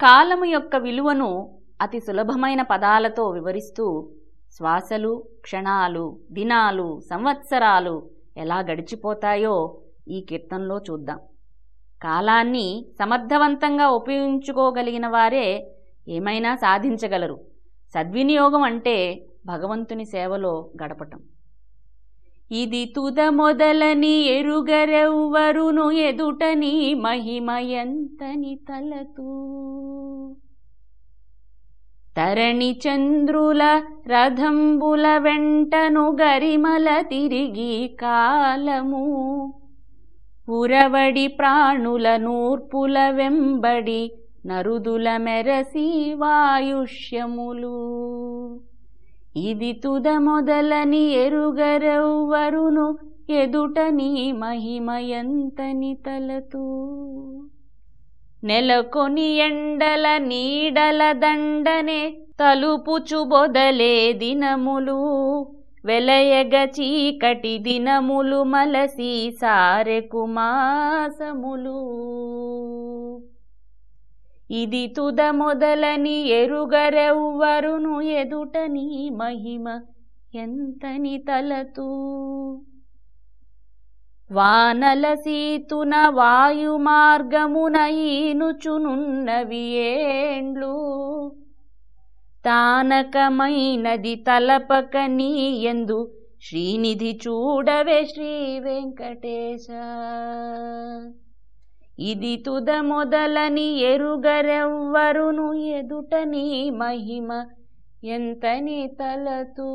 కాలము యొక్క విలువను అతి సులభమైన పదాలతో వివరిస్తూ శ్వాసలు క్షణాలు దినాలు సంవత్సరాలు ఎలా గడిచిపోతాయో ఈ కీర్తనలో చూద్దాం. కాలాన్ని సమర్థవంతంగా ఉపయోగించుకోగలిగిన వారే ఏమైనా సాధించగలరు. సద్వినియోగం అంటే భగవంతుని సేవలో గడపటం. ఇది తుద మొదలని ఎరుగరెవ్వరును ఎదుటని మహిమయంతని తలతూ. తరణి చంద్రుల రథంబుల వెంటను గరిమల తిరిగి కాలము. ఉరవడి ప్రాణుల నూర్పుల వెంబడి నరుదుల మెరసి వాయుష్యములు. ఇది తుద మొదలని ఎరుగరెవ్వరును ఎదుటని మహిమయంతని తలతూ. నెలకొని ఎండల నీడల దండనే తలుపుచు బొదలే దినములు వెలయగ చీకటి దినములు మలసి సారెకు మాసములు. ఇది తుద మొదలని ఎరుగరెవ్వరును ఎదుటని మహిమ ఎంతని తలతూ? వానల సీతున వాయు మార్గమున ఈనుచునున్నవి ఏండ్లు? తానకమైనది తలపక నీ ఎందు శ్రీనిధి చూడవే శ్రీ వెంకటేశ. ఇది తుద మొదలని ఎరుగరెవ్వరును ఎదుట నీ మహిమ ఎంతని తలతూ